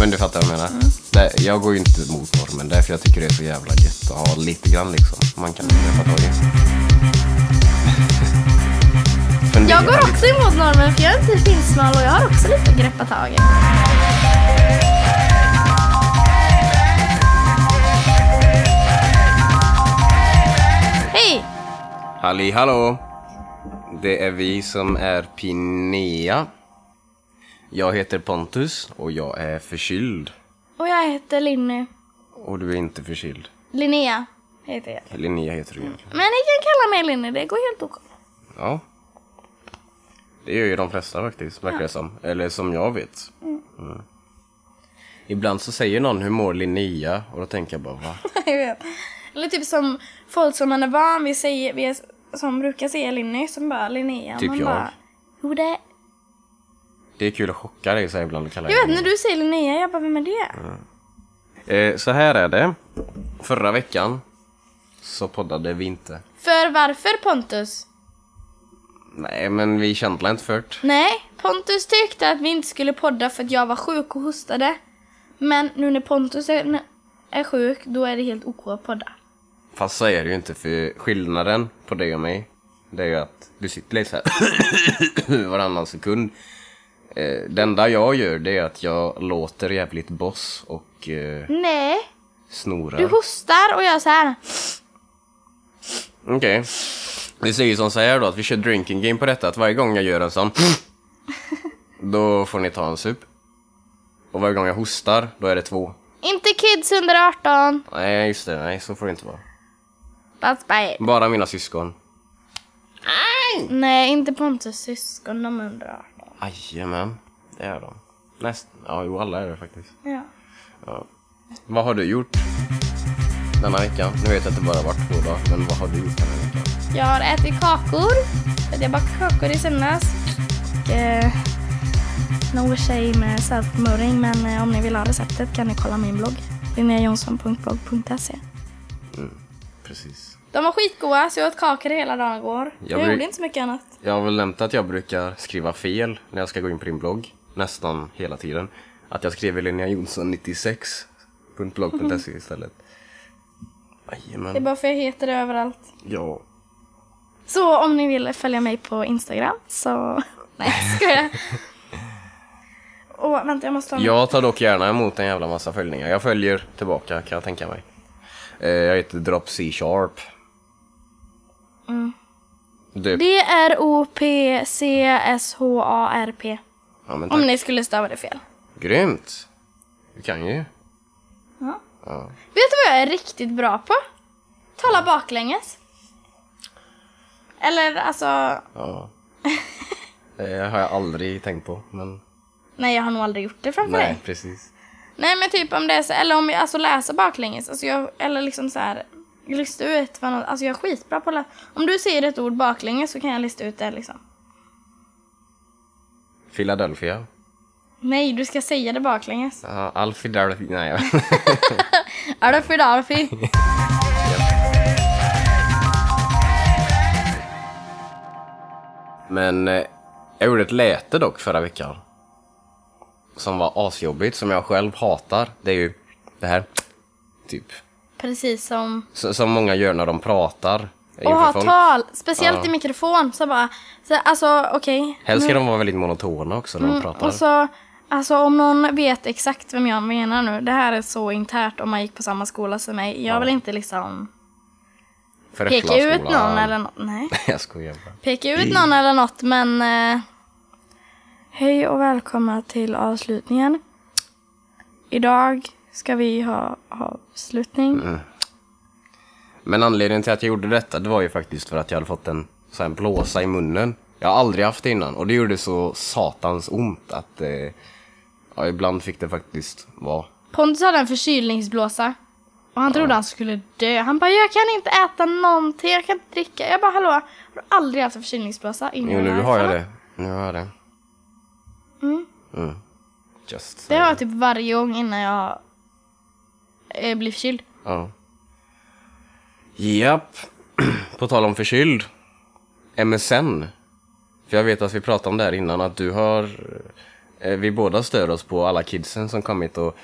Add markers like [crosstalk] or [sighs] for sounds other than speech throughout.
Men du fattar vad jag menar. Det, jag går ju inte mot normen därför jag tycker det är så jävla gött att ha lite grann liksom. Man kan greppa tag i. Jag går också emot normen för jag är inte finsmal och jag har också lite att greppa tag i. Hej! Halli hallå! Det är vi som är Pinea. Jag heter Pontus och jag är förkyld. Och jag heter Linny. Och du är inte förkyld. Linnea heter jag. Linnea heter du egentligen. Men ni kan kalla mig Linny, det går helt ok. Ja. Det gör ju de flesta faktiskt, verkar det som. Eller som jag vet. Mm. Ibland så säger någon hur mår Linnea? Och då tänker jag bara va? [laughs] jag vet. Eller typ som folk som man är van vid säger, vi är, som brukar säga Linny, som bara Linnea. Typ man jag. Bara, jo det Det är kul att chocka dig så här ibland och kalla Jag vet när du säger Linnea, jag bara vem är det? Eh, så här är det. Förra veckan så poddade vi inte. För varför Pontus? Nej, men vi kände inte för det. Nej, Pontus tyckte att vi inte skulle podda för att jag var sjuk och hostade. Men nu när Pontus är, är sjuk, då är det helt ok att podda. Fast så är det ju inte, för skillnaden på dig och mig, det är ju att du sitter lite så här [coughs] varannan sekund. Eh, det enda jag gör, det är att jag låter jävligt boss och eh, Nej, snorar. du hostar och jag så här. Okej. Vi säger som så här då, att vi kör drinking game på detta, att varje gång jag gör en sån [laughs] då får ni ta en sup. Och varje gång jag hostar, då är det två. Inte kids under 18. Nej, just det. Nej, så får det inte vara. That's bad. Bara mina syskon. Nej, inte Pontus syskon, de är under 18. Jajamän, det är de. Näst... Ja, jo, alla är det faktiskt. Ja. Ja. Vad har du gjort denna veckan? Nu vet jag att det bara varit två dagar, men vad har du gjort denna veckan? Jag har ätit kakor. Jag bakade kakor i söndags. Och, eh, no shame self-promoting, men eh, om ni vill ha receptet kan ni kolla min blogg. linneajonsson.blogg.se Precis. De var skitgoda, så jag åt kakor hela dagen igår. Jag, Jag gjorde inte så mycket annat. Jag har väl nämnt att jag brukar skriva fel när jag ska gå in på din blogg. Nästan hela tiden. Att jag skriver Linnea Jonsson 96.blogg.se istället. Det är Jajamän. bara för jag heter det överallt. Ja. Så om ni vill följa mig på Instagram så... [laughs] Nej, ska jag? Åh, vänta jag måste ha... Jag tar dock gärna emot en jävla massa följningar. Jag följer tillbaka kan jag tänka mig. Eh, Jag heter Drop C Sharp. Döpt. D-R-O-P-C-S-H-A-R-P. Ja, men Om tack. ni skulle stava det fel. Grymt. Du kan ju. Ja. Ja. Vet du vad jag är riktigt bra på? Tala baklänges. Eller alltså... ja. Det har jag aldrig tänkt på, men Nej, jag har nog aldrig gjort det framför nej, dig. precis. Nej, men typ om det är så... Eller om jag alltså läser baklänges. Alltså jag, eller liksom så här... Lista ut vad något, Alltså jag är skitbra på att. Om du säger ett ord baklänges så kan jag lista ut det liksom. Philadelphia. Nej, du ska säga det baklänges. Ja, Alfidelphia. Nej, jag [laughs] Arfi darfi. [laughs] Men eh, jag gjorde ett läte dock förra veckan. Som var asjobbigt, som jag själv hatar. Det är ju det här. Typ. Precis som... S- Som många gör när de pratar. Och ha folk. tal. Speciellt Ja. i mikrofon. Så bara... Så, alltså okej. Helst ska Nu- de vara väldigt monotona också när de pratar. Mm, Och så, alltså om någon vet exakt vem jag menar nu. Det här är så internt om man gick på samma skola som mig. Jag vill inte liksom peka ut någon eller något. Nej. [laughs] jag skojar bara. Peka ut någon eller något men... Eh, hej och välkomna till avslutningen. Idag ska vi ha avslutning. Mm. Men anledningen till att jag gjorde detta, det var ju faktiskt för att jag hade fått en så här blåsa i munnen. Jag har aldrig haft det innan och det gjorde så satans ont att eh, ja, ibland fick det faktiskt vara. Pontus hade en förkylningsblåsa. Och han trodde han skulle dö. Han bara, jag kan inte äta någonting, jag kan inte dricka. Jag bara, hallå, har du aldrig haft en förkylningsblåsa innan? Jo, nu har jag det. Nu har jag det. Mm. Mm. Just Det har jag typ varje gång innan jag eh, blir förkyld. Ja. Japp. [clears throat] På tal om förkyld. MSN. För jag vet att vi pratade om det här innan, att du har eh, vi båda stör oss på alla kidsen som kommit och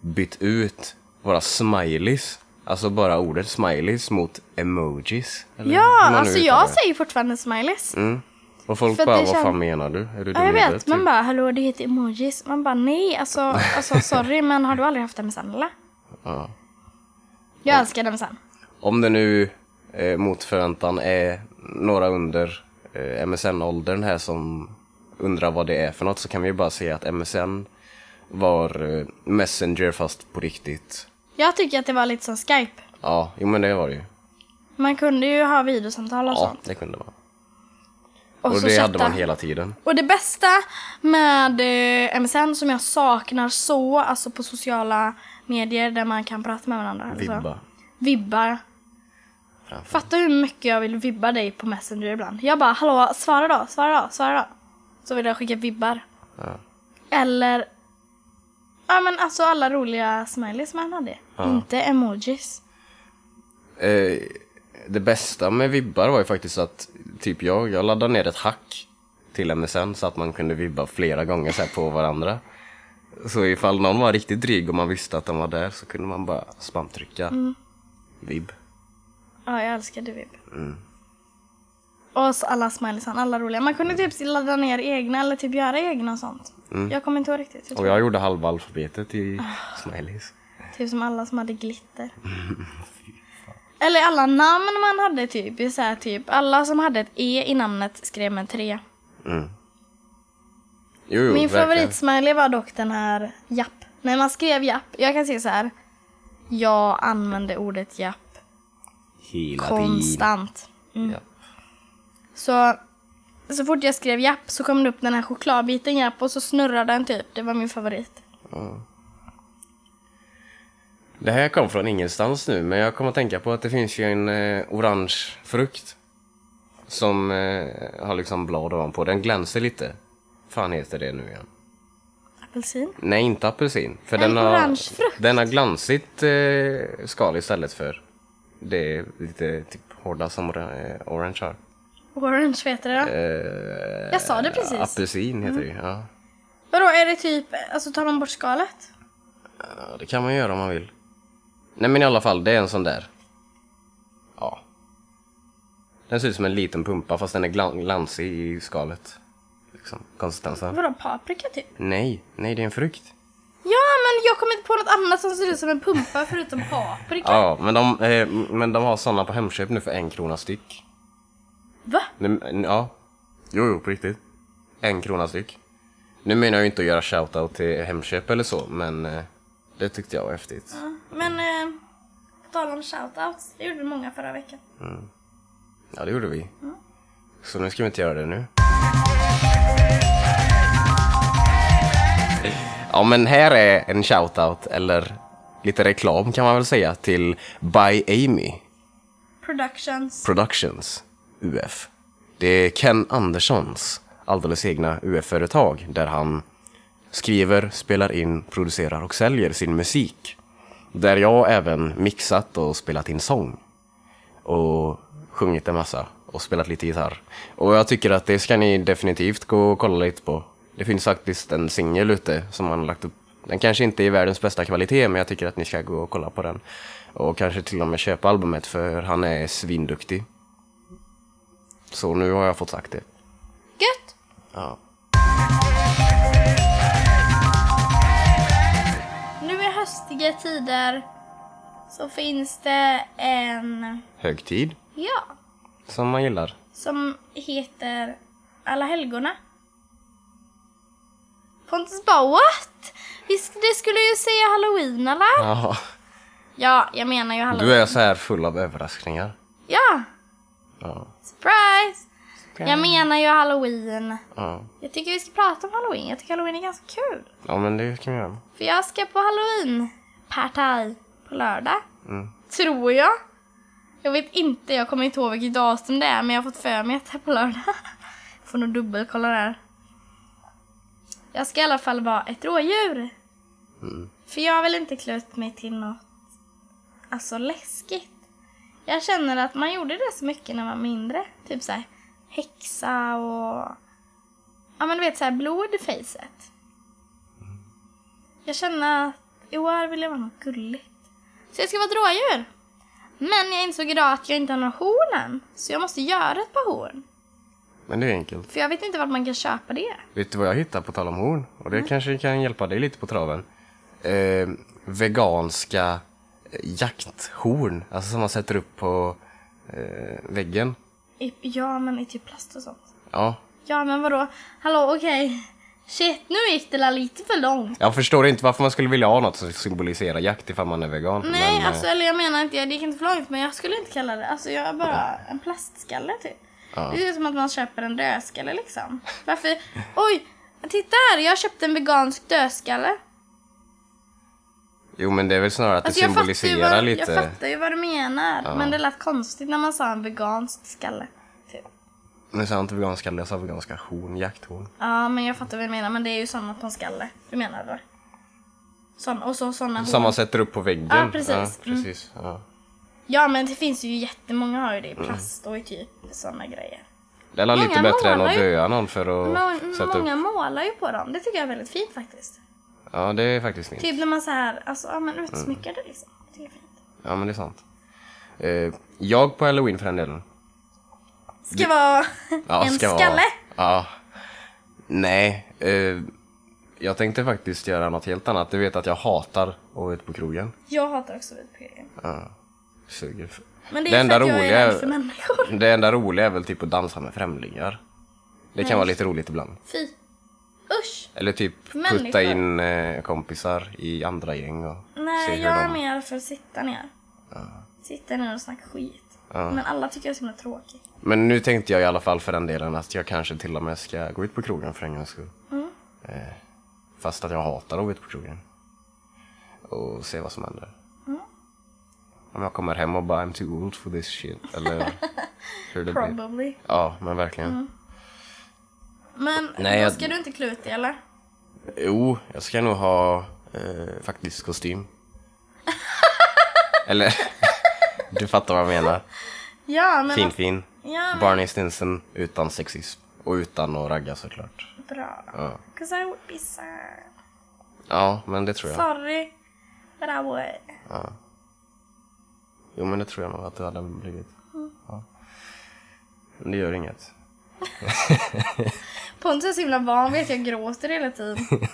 bytt ut våra smileys. Alltså bara ordet smileys mot emojis. eller Ja, man alltså jag det. säger fortfarande smileys. Mm. Och folk För bara, det vad kän- fan menar du? Är du Ja, jag vet. Man typ? bara, hallå det heter emojis. Man bara, nej, alltså, alltså sorry, men har du aldrig haft MSN eller? Ja. Jag älskar MSN. Om det nu eh, mot förväntan är några under eh, MSN-åldern här som undrar vad det är för något så kan vi ju bara säga att MSN var eh, Messenger fast på riktigt. Jag tycker att det var lite som Skype. Ja, jo men det var det ju. Man kunde ju ha videosamtal och Ja, sånt. det kunde man. Och, Och det chatta. hade man hela tiden. Och det bästa med eh, MSN som jag saknar så, alltså på sociala medier där man kan prata med varandra. Alltså. Vibba. Vibbar. Framför. Fatta hur mycket jag vill vibba dig på Messenger ibland. Jag bara, hallå, svara då, svara då, svara då. Så vill jag skicka vibbar. Ja. Eller, ja men alltså alla roliga smileys man hade. Inte emojis. Eh, det bästa med vibbar var ju faktiskt att typ jag, jag laddade ner ett hack till MSN så att man kunde vibba flera gånger så på varandra. Så ifall någon var riktigt dryg och man visste att den var där så kunde man bara spamtrycka Mm. vibb. Ja, jag älskade vibb. Och så alla smileysarna, alla roliga. Man kunde typ ladda ner egna eller typ göra egna och sånt. Jag kommer inte ihåg riktigt. Jag Och tror, jag gjorde halva alfabetet i smileys. Typ som alla som hade glitter. [laughs] Eller alla namn man hade typ. Så här, typ. Alla som hade ett E i namnet skrev med tre. Mm. Jo, jo, Min favoritsmiley var dock den här japp. När man skrev japp, jag kan säga så här. Jag använde ordet japp Hela konstant. Mm. Ja. Så, så fort jag skrev japp så kom det upp den här chokladbiten japp och så snurrade den typ. Det var min favorit. Det här kom från ingenstans nu, men jag kommer att tänka på att det finns ju en eh, orange frukt. Som eh, har liksom blad ovanpå. Den glänser lite. Fan heter det nu igen? Apelsin. Nej, inte apelsin. För En den har, frukt. Den har glansigt eh, skal istället för det är lite typ hårda som eh, orange har. Orange heter det då. Eh, Jag sa det precis. Mm. Apelsin heter det ja. Vadå, är det typ, alltså tar man bort skalet? ja. Det kan man göra om man vill. Nej men i alla fall, det är en sån där. Ja. Den ser ut som en liten pumpa fast den är glan- glansig i skalet. Liksom, konsistensen. Vadå, paprika typ? Nej, nej det är en frukt. Ja, men jag kommer inte på något annat som ser ut som en pumpa förutom paprika. Ja, men de, eh, men de har såna på Hemköp nu för en krona styck. Va? Nu, ja. Jo, jo, på riktigt. En krona styck. Nu menar jag inte att göra shoutout till Hemköp eller så, men eh, det tyckte jag var häftigt. Men, eh, på tal om shoutouts, det gjorde många förra veckan. Ja, det gjorde vi. Så nu ska vi inte göra det nu. Ja, men här är en shoutout, eller lite reklam kan man väl säga, till By Amy Productions. Productions, UF. Det är Ken Anderssons alldeles egna UF-företag där han skriver, spelar in, producerar och säljer sin musik. Där jag även mixat och spelat in sång. Och sjungit en massa och spelat lite gitarr. Och jag tycker att det ska ni definitivt gå och kolla lite på. Det finns faktiskt en singel ute som han har lagt upp. Den kanske inte är världens bästa kvalitet men jag tycker att ni ska gå och kolla på den. Och kanske till och med köpa albumet för han är svinduktig. Så nu har jag fått sagt det. Gött! Ja. Nu i höstiga tider så finns det en, Högtid, ja, som man gillar. som heter Alla helgona. Pontus bara what? Vi Det skulle ju säga halloween eller? Ja. Ja, jag menar ju halloween. Du är så här full av överraskningar. Ja, Ja. surprise! Jag menar ju halloween. Ja, Jag tycker vi ska prata om halloween. Jag tycker halloween är ganska kul. ja men det kan vi göra. För jag ska på halloween-partaj på lördag. Mm. Tror jag. Jag vet inte, jag kommer inte ihåg vilket datum det är men jag har fått för mig att det är på lördag. [laughs] Får nog dubbelkolla där. Jag ska i alla fall vara ett rådjur. Mm. För jag vill inte klä ut mig till något alltså läskigt. Jag känner att man gjorde det så mycket när man var mindre. Typ så här häxa och ja men du vet så här blod i facet. Jag känner att i år vill jag vara något gulligt. Så jag ska vara ett rådjur. Men jag insåg idag att jag inte har några horn än. Så jag måste göra ett par horn. Men det är enkelt. För jag vet inte vart man kan köpa det. Vet du vad jag hittade på tal om horn? Och Mm. det kanske kan hjälpa dig lite på traven. Eh, veganska eh, jakthorn. Alltså som man sätter upp på eh, väggen. I, ja, men i typ plast och sånt. Ja. Ja, men vadå? Hallå, okej. Shit, nu gick det lite för långt. Jag förstår inte varför man skulle vilja ha något som symboliserar jakt ifall man är vegan. Nej, men, eh, alltså, eller jag menar inte, det gick inte för långt, men jag skulle inte kalla det, alltså jag är bara en plastskalle typ. Det är som att man köper en dödskalle liksom. Varför? Oj, titta här, jag köpte en vegansk dödskalle. Jo men det är väl snarare att Alltså det symboliserar vad, lite. jag fattar ju vad du menar, men det lät konstigt när man sa en vegansk skalle. Typ. Men sa inte veganska, jag sa veganska horn, jakthorn. Ja, men jag fattar vad du menar, men det är ju såna på en skalle. Du menar det? Såna, och så såna Som man horn. sätter upp på väggen. Ja, precis. Ja, Mm. precis. Ja. Ja, men det finns ju jättemånga har ju det i Mm. plast och i typ såna grejer. Det är lite Många bättre än målar att ju- döda någon för att Men sätta många upp. målar ju på dem. Det tycker jag är väldigt fint faktiskt. Ja, det är faktiskt fint. Typ när man så här, alltså, ja men Mm. utsmyckar det liksom. Det tycker jag är fint. Ja, men det är sant. Eh, jag på halloween för den delen. Ska vara Ja, en ska vara- skalle. Ja. Nej. Eh, jag tänkte faktiskt göra något helt annat. Du vet att jag hatar att vara ute på krogen. Jag hatar också vitpigg. Ja. Suger. Men det Det är enda för att jag roliga är är- rädd för människor. Det enda roliga är väl typ att dansa med främlingar. Det kan Nej. vara lite roligt ibland. Fy. Usch. Eller typ Människor. putta in eh, kompisar i andra gäng och se Nej, hur jag är de... mer för att sitta ner. Sitta ner och snacka skit. Men alla tycker jag är så himla tråkig. Men nu tänkte jag i alla fall för den delen att jag kanske till och med ska gå ut på krogen för en gångs skull. Mm. Eh, fast att jag hatar att gå ut på krogen. Och se vad som händer. Om jag kommer hem och bara I'm too old for this shit. Eller hur det blir. Probably. Ja, men verkligen. Mm. Men Nej, jag- ska du inte klä ut dig eller? Jo, jag ska nog ha eh, faktiskt kostym. [laughs] Eller, [laughs] du fattar vad jag menar. Ja, men... Fin fin. Ja, men... Barney Stinson utan sexism. Och utan att ragga såklart. Bra. Ja. 'Cause I would be sad. Ja, men det tror jag. Sorry. But I would. Jo, men det tror jag nog att det hade blivit. Mm. Ja. Men det gör inget. [laughs] Pontus är så himla van vid att jag gråter hela tiden. [laughs]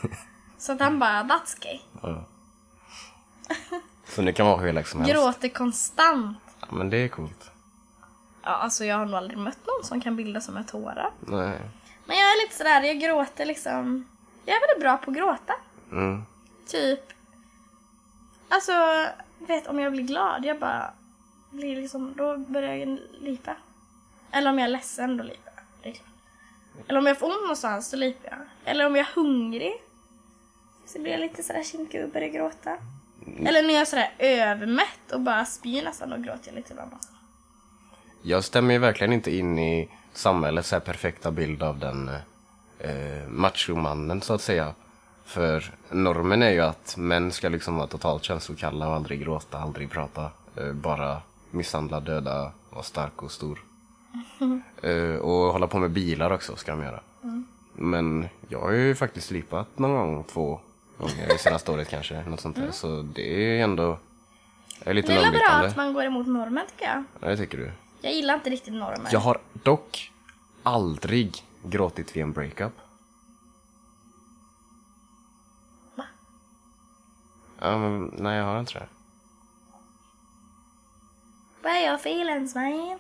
Så att han bara, that's gay. Så det kan vara hur elak som helst. Gråter konstant. Ja, men det är coolt. Ja, alltså jag har nog aldrig mött någon som kan bilda som med tårar. Nej. Men jag är lite sådär, jag gråter liksom. Jag är väldigt bra på att gråta. Mm. Typ. Alltså, vet om jag blir glad, jag bara blir liksom, då börjar jag lipa. Eller om jag är ledsen, då lipar jag. Klart. Eller om jag får ont någonstans, då lipar jag. Eller om jag är hungrig. Så blir jag lite sådär kinkig och börjar gråta. Eller när jag är sådär övermätt och bara spyr nästan, då gråter jag lite ibland. Jag stämmer ju verkligen inte in i samhällets så här perfekta bild av den eh, machomannen så att säga. För normen är ju att män ska liksom vara totalt känslokalla och aldrig gråta, aldrig prata. Eh, bara misshandla, döda, vara stark och stor. [laughs] Eh, och hålla på med bilar också ska de göra. Men jag har ju faktiskt lipat någon gång, två gånger i senaste året kanske. Något sånt där. Så det är ändå... Jag är lite Det är bra att man går emot normen tycker jag. Ja, det tycker du. Jag gillar inte riktigt normer. Jag har dock aldrig gråtit vid en breakup. Ja, men nej jag har inte det. Vad är jag feelings man?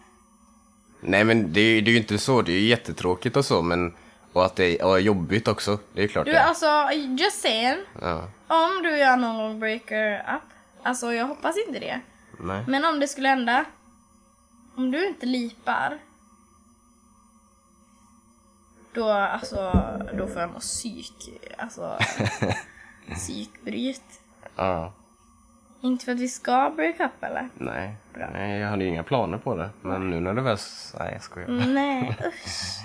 Nej men det, är- det är ju inte så, det är ju jättetråkigt och så men och att det är, och jobbigt också, det är klart Du det är. alltså, just saying. Ja, Om du jag någon breaker up. Alltså jag hoppas inte det. nej. Men om det skulle hända. Om du inte lipar. Då, alltså, då får jag må psyk. Alltså, [laughs] psykbryt. Ja, Inte för att vi ska break up eller? nej. Bra. Nej, jag hade ju inga planer på det. Men nu när det väl... Nej, jag skojar. Nej, [laughs] usch.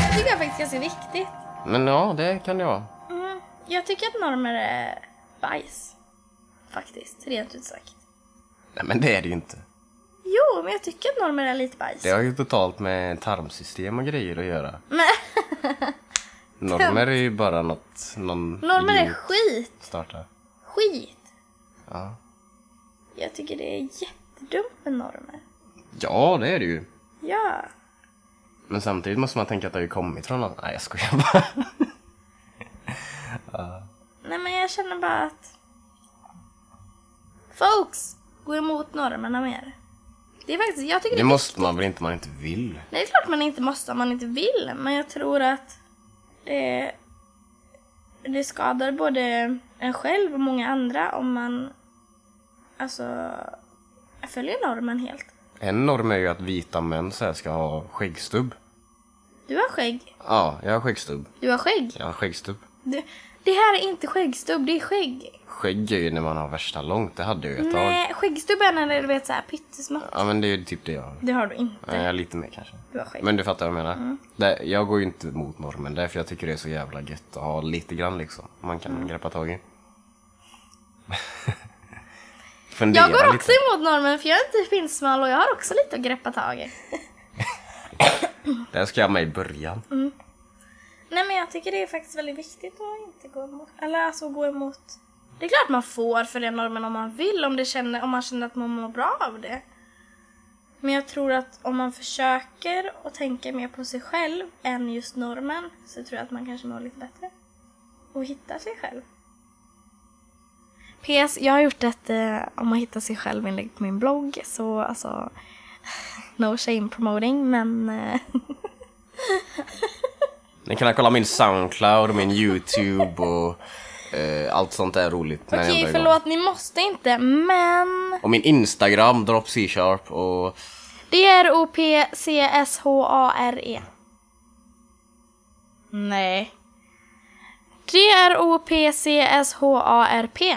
Det tycker jag faktiskt är ganska viktigt. Men ja, det kan det vara. Mm, jag tycker att normer är bajs. Faktiskt, rent ut sagt. Nej men det är det ju inte. Jo, men jag tycker att normer är lite bajs. Det har ju totalt med tarmsystem och grejer att göra. Men, [laughs] Normer är ju bara något någon Normer är skit. startar. Skit. Ja. Jag tycker det är jättedumt med normer. ja, det är det ju. Ja. Men samtidigt måste man tänka att det har ju kommit från något. Nej, jag skojar bara. [laughs] Nej men jag känner bara att folks går emot normerna mer. Det är faktiskt, jag tycker det, Det måste man väl inte man inte vill? Nej, det är klart man inte måste om man inte vill, men jag tror att det, det skadar både en själv och många andra om man alltså följer normen helt. En norm är ju att vita män så här ska ha skäggstubb. Du har skägg. Ja, jag har skäggstubb. Du har skägg. Jag har skäggstubb. Du, det här är inte skäggstubb, det är skägg. Skägg är ju när man har värsta långt. Det hade jag ju ett tag. Nej, skäggstubb är när det är du vet såhär pyttesmått. Ja, men det är ju typ det jag har. Det har du inte. Nej, lite mer kanske. Du har skägg. Men du fattar vad jag menar. Det, jag går ju inte mot normen därför jag tycker det är så jävla gött att ha lite grann liksom. Man kan greppa tag i. [laughs] Fundera Jag går lite. också emot normen för jag är inte pinsmal och jag har också lite att greppa tag i. [laughs] Där ska jag med i början. Men jag tycker det är faktiskt väldigt viktigt att inte gå emot. Eller alltså gå emot. Det är klart man får följa normen om man vill, om, det känner, om man känner att man mår bra av det. Men jag tror att om man försöker och tänker mer på sig själv än just normen så tror jag att man kanske mår lite bättre. Och hittar sig själv. PS, jag har gjort ett eh, om att hitta sig själv inlägg på min blogg så alltså [sighs] no shame promoting men eh, [laughs] Ni kan kolla min Soundcloud och min YouTube och eh, allt sånt där roligt. Okej, igång. förlåt, ni måste inte, men... Och min Instagram, drop C-sharp och... D-R-O-P-C-S-H-A-R-E. Nej. D-R-O-P-C-S-H-A-R-P.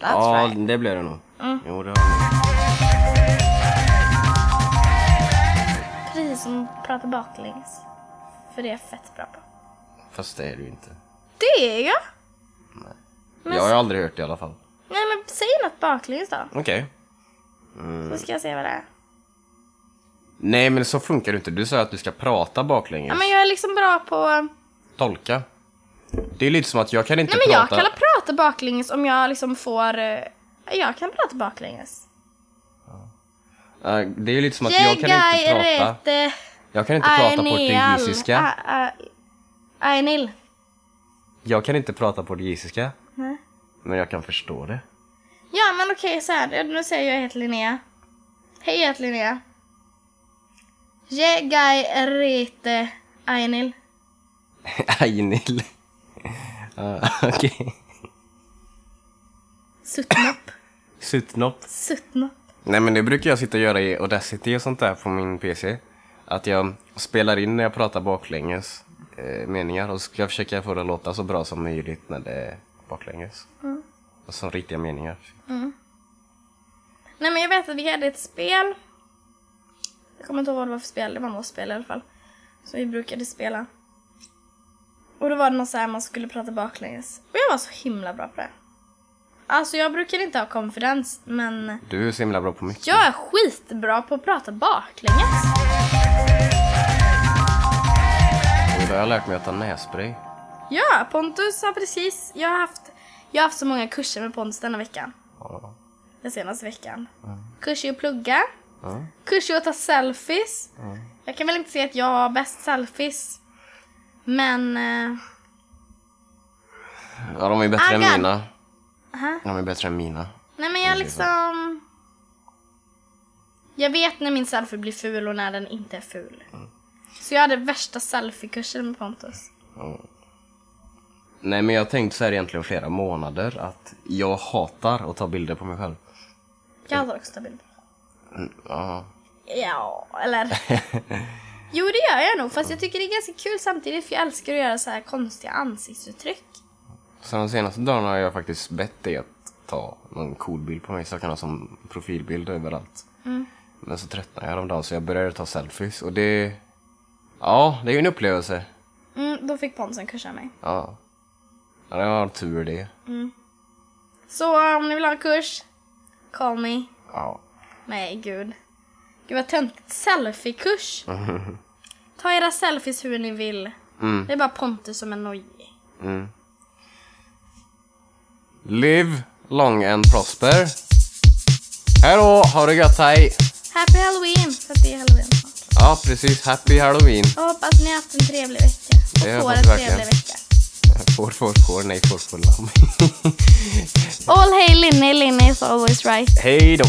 Ja, right. det blir det nog. Jo, det Precis som att prata baklänges. För det är jag fett bra på. Fast det är ju inte. Det är jag! Men Jag har ju aldrig hört det i alla fall. Nej men säg något baklänges då. Okej. Så ska jag se vad det är. Nej, men så funkar det inte. Du sa att du ska prata baklänges. Ja men jag är liksom bra på... Tolka. Det är lite som att jag kan inte Nej men jag prata... kan prata baklänges om jag liksom får... eh, Jag kan prata baklänges. Eh, det är lite som att jag kan inte prata... Jag kan inte prata portugisiska. Ainil. Jag kan inte prata portugisiska. Nej. Men jag kan förstå det. Ja men okej så här. nu säger jag heter Linnea. Hej jag heter Linnea. Jegai rete Ainil. [laughs] Ainil. Ja, Okej. Suttnopp. Suttnopp. Suttnopp. Nej men det brukar jag sitta och göra i Audacity och sånt där på min PC. Att jag spelar in när jag pratar baklänges eh, meningar och så ska jag försöka få det att låta så bra som möjligt när det är baklänges. Och så riktiga meningar. Nej men jag vet att vi hade ett spel. Jag kommer inte ihåg vad det var för spel, det var något spel i alla fall. Som vi brukade spela. Och då var det något så här man skulle prata baklänges. Och jag var så himla bra på det. Alltså jag brukar inte ha konfidens, men Du är så himla bra på mycket. jag är skitbra på att prata baklänges. Då har jag lärt mig att ta nässpray. Ja, Pontus har precis, jag har haft, jag har haft så många kurser med Pontus denna veckan. Ja. Den senaste veckan. Kurs i att plugga. Ja. Kurs i att ta selfies. Jag kan väl inte säga att jag har bäst selfies. Men... eh, Ja, de är bättre än mina. Aha. De är bättre än mina. Nej men jag liksom... Jag vet när min selfie blir ful och när den inte är ful. Så jag hade värsta selfie-kursen med Pontus. Nej men jag har tänkt så här egentligen flera månader att jag hatar att ta bilder på mig själv. Jag hade också tagit bild. Ja. Ja, eller... Jo det gör jag nog, fast jag tycker det är ganska kul samtidigt för jag älskar att göra så här konstiga ansiktsuttryck. Så de senaste dagarna har jag faktiskt bett dig att ta någon cool bild på mig så jag kan ha som profilbild överallt. Men så tröttnade jag häromdagen så jag började ta selfies och det... Ja, det är ju en upplevelse. Mm, då fick Pontus en kurs av mig. Ja. Ja, det var tur det. Så om ni vill ha en kurs, call me. Ja. Nej, gud. Gud vad töntigt. Selfie-kurs. [laughs] Ta era selfies hur ni vill. Mm. Det är bara Pontus som är nojig. Mm. Live long and prosper. Hej då, ha det gött, hej! Happy halloween! För att det är halloween snart. Ja, precis. Happy halloween. Och hoppas ni har haft en trevlig vecka. Och Det får hoppas en jag verkligen. trevlig vecka. [laughs] Får, får, får, nej, får, får, lamm. [laughs] All hail Linny, Linny is always right. Hej då!